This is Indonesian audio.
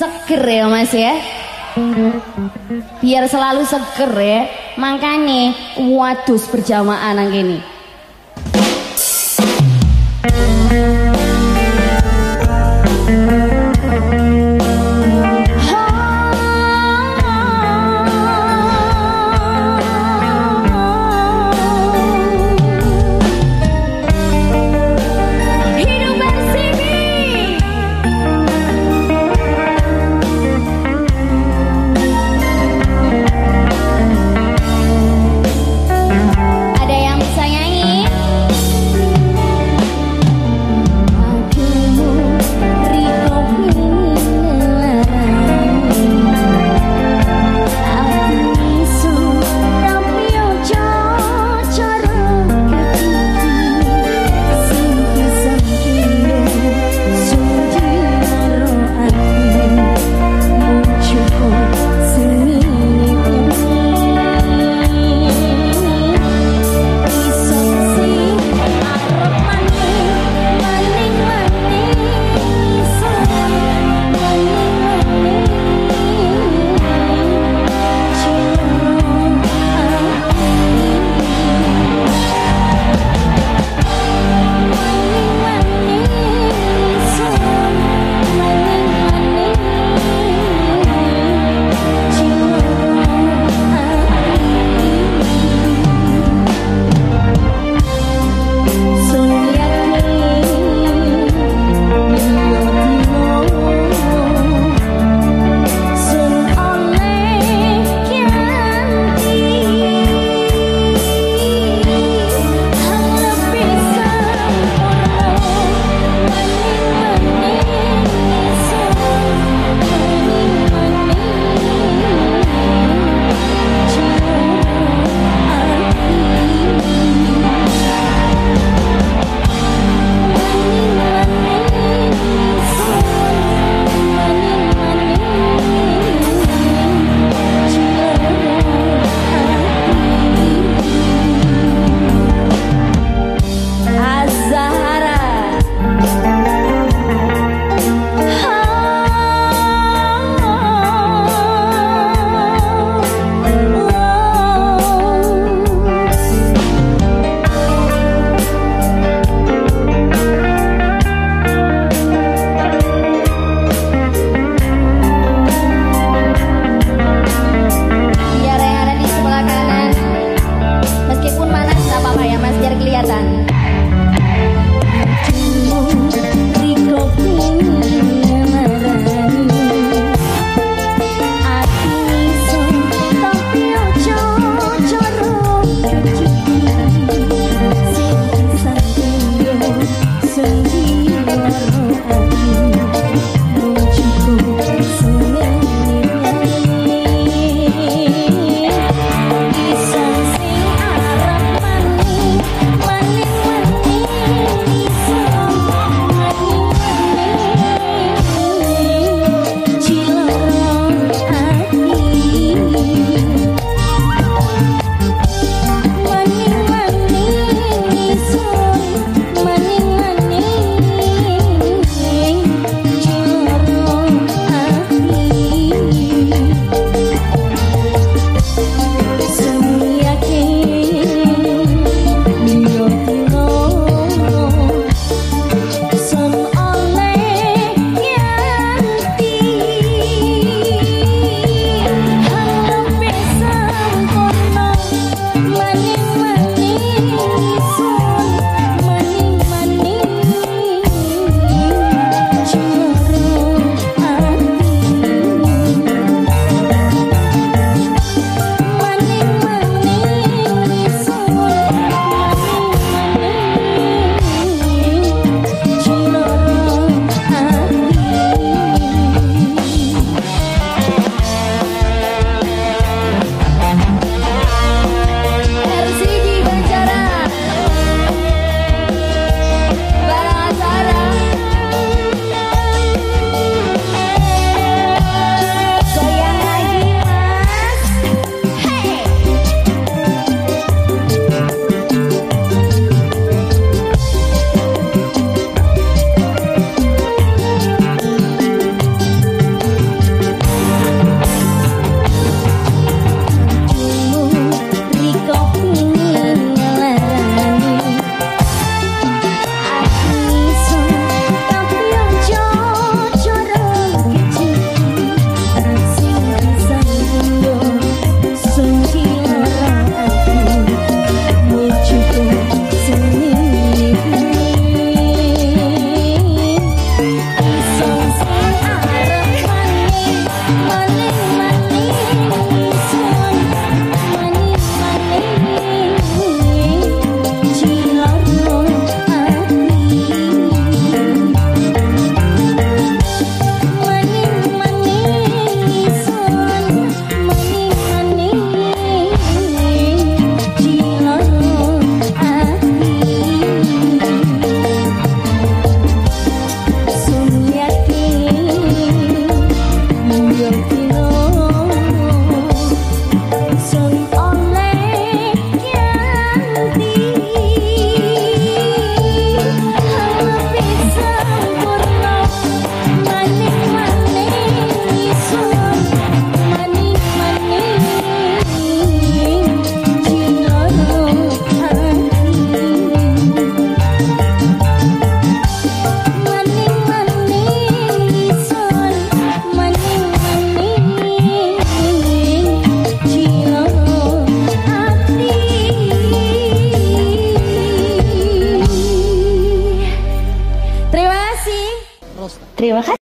seger ya mas ya biar selalu seger ya makanya wadus berjamaah nanggini.